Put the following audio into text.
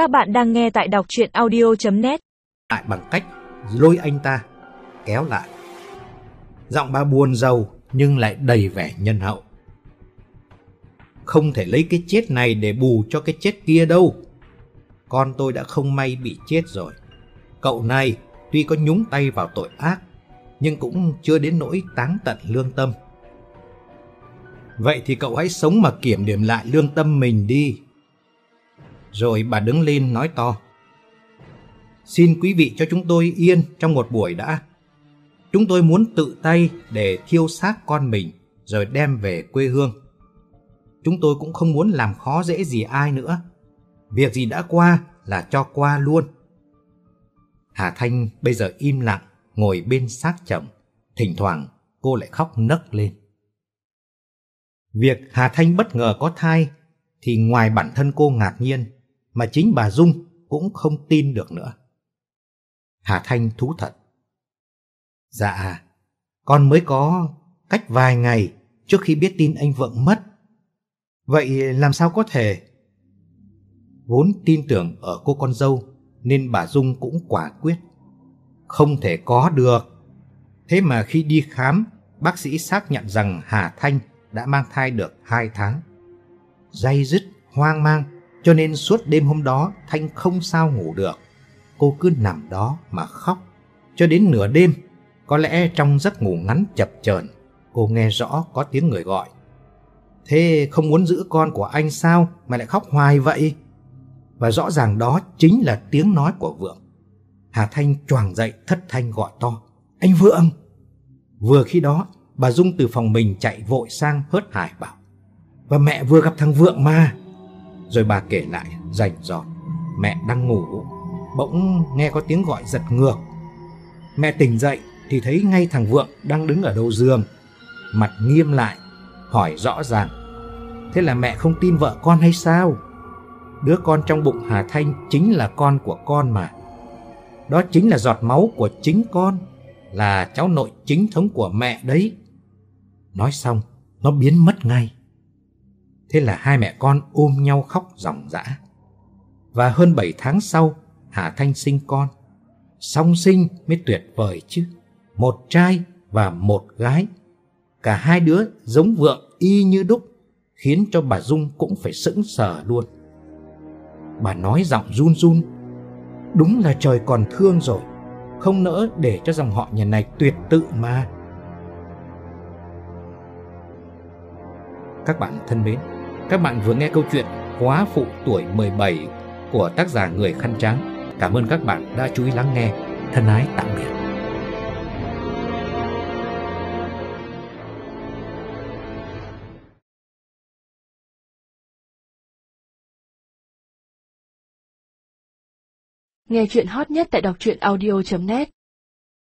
Các bạn đang nghe tại đọc chuyện audio.net lại bằng cách lôi anh ta kéo lại. Giọng bà buồn giàu nhưng lại đầy vẻ nhân hậu. Không thể lấy cái chết này để bù cho cái chết kia đâu. Con tôi đã không may bị chết rồi. Cậu này tuy có nhúng tay vào tội ác, nhưng cũng chưa đến nỗi táng tận lương tâm. Vậy thì cậu hãy sống mà kiểm điểm lại lương tâm mình đi. Rồi bà đứng lên nói to. Xin quý vị cho chúng tôi yên trong một buổi đã. Chúng tôi muốn tự tay để thiêu xác con mình rồi đem về quê hương. Chúng tôi cũng không muốn làm khó dễ gì ai nữa. Việc gì đã qua là cho qua luôn. Hà Thanh bây giờ im lặng, ngồi bên xác chồng. Thỉnh thoảng cô lại khóc nấc lên. Việc Hà Thanh bất ngờ có thai thì ngoài bản thân cô ngạc nhiên mà chính bà Dung cũng không tin được nữa. Hà Thanh thú thật. Dạ, con mới có cách vài ngày trước khi biết tin anh Vượng mất. Vậy làm sao có thể? Vốn tin tưởng ở cô con dâu nên bà Dung cũng quả quyết. Không thể có được. Thế mà khi đi khám, bác sĩ xác nhận rằng Hà Thanh đã mang thai được hai tháng. Dây dứt, hoang mang, cho nên suốt đêm hôm đó Thanh không sao ngủ được. Cô cứ nằm đó mà khóc. Cho đến nửa đêm, có lẽ trong giấc ngủ ngắn chập chờn cô nghe rõ có tiếng người gọi. Thế không muốn giữ con của anh sao mà lại khóc hoài vậy? Và rõ ràng đó chính là tiếng nói của Vượng. Hà Thanh choàng dậy thất thanh gọi to. Anh Vượng! Vừa khi đó, bà Dung từ phòng mình chạy vội sang hớt hải bảo. Và mẹ vừa gặp thằng Vượng mà. Rồi bà kể lại rành rọt. Mẹ đang ngủ, bỗng nghe có tiếng gọi giật ngược. Mẹ tỉnh dậy thì thấy ngay thằng Vượng đang đứng ở đầu giường. Mặt nghiêm lại, hỏi rõ ràng. Thế là mẹ không tin vợ con hay sao? Đứa con trong bụng Hà Thanh chính là con của con mà. Đó chính là giọt máu của chính con, là cháu nội chính thống của mẹ đấy. Nói xong, nó biến mất ngay. Thế là hai mẹ con ôm nhau khóc ròng rã. Và hơn 7 tháng sau, Hà Thanh sinh con. Song sinh mới tuyệt vời chứ. Một trai và một gái. Cả hai đứa giống vượng y như đúc, khiến cho bà Dung cũng phải sững sờ luôn. Bà nói giọng run run. Đúng là trời còn thương rồi, không nỡ để cho dòng họ nhà này tuyệt tự mà. Các bạn thân mến, các bạn vừa nghe câu chuyện Quá phụ tuổi 17 của tác giả Người Khăn Trắng. Cảm ơn các bạn đã chú ý lắng nghe. Thân ái tạm biệt. Nghe chuyện hot nhất tại đọc truyện audio.net